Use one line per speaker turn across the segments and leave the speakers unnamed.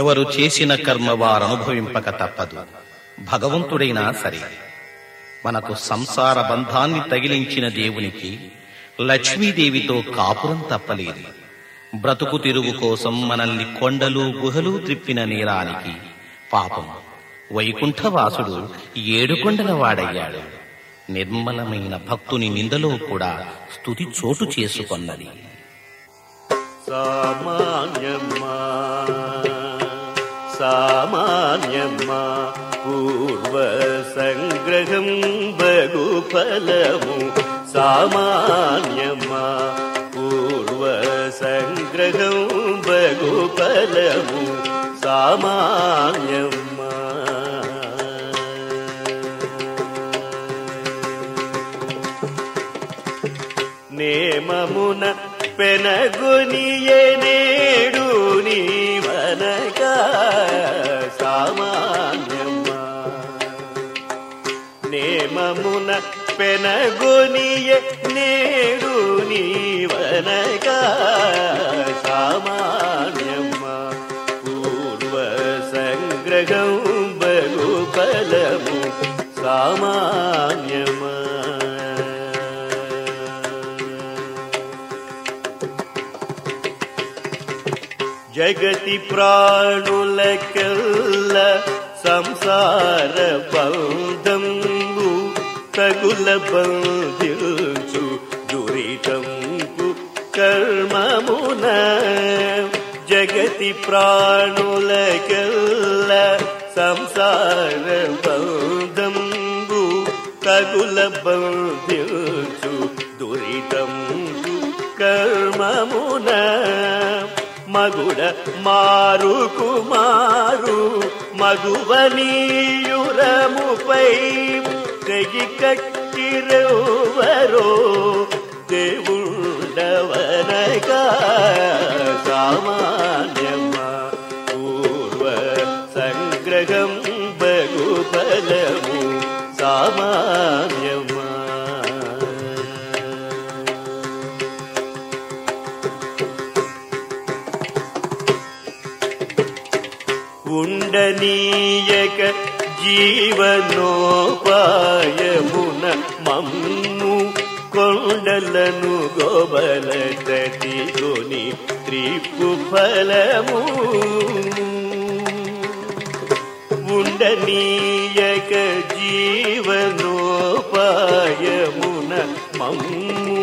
ఎవరు చేసిన కర్మ వారు అనుభవింపక తప్పదు. భగవంతుడైనా సరే. మనకు సంసార బంధాన్ని తగిలించిన దేవునికి లక్ష్మీదేవితో కాపురం తప్పలేదు. బ్రతుకు తిరుగు కోసం మనల్ని కొండలు గుహలు త్రిప్పిన నేరానికి పాపం. వైకుంఠవాసుడు ఏడుకొండల వాడయ్యాడు. నిర్మలమైన భక్తుని నిందలో కూడా స్థుతి చోటు చేసుకొన్నది.
సామాన్యమ్మా సామాన్యమ్మా పూర్వ సంగ్రహం బగు ఫలము సామాన్యమ్మా పూర్వ సంగ్రహం బగు ఫలము నేమమున పెనగొనియ నేడు నీవనక సామాన్యమ్మా పూర్వ సంగ్రహం బగు ఫలము సామాన్యమా జగతి ప్రాణులకెల్ల సంసార బంధంబు తగుల బంధించు దురితంపు కర్మమున జగతి ప్రాణులకెల్ల సంసార బంధంబు తగుల బంధించు దురితంపు కర్మమున మగుడ మారు కుమారు మగువనీయురముపై తెగి కట్టిరెవరో దేవుడవనగా సామా ఉండనీయక జీవనోపాయమున మమ్ము కొండలను గోబల తటిగొని త్రిపు ఫలము ఉండనీయక జీవనోపాయమున మమ్ము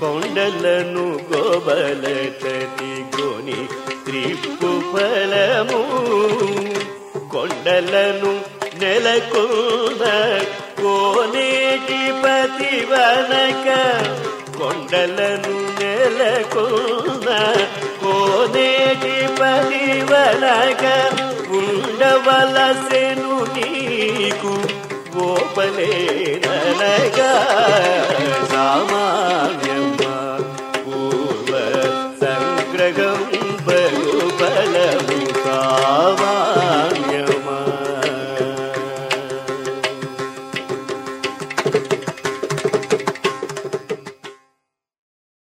కొండలను గోబల తటిగొని త్రిపు ఫలము కొండలను నెలకొంద కోనేటి పతివనక కొండలను నెలకొంద కోనేటి పతివనక ఉండవలసెను నీకు గోపలేనగా సామాన్యమ్మా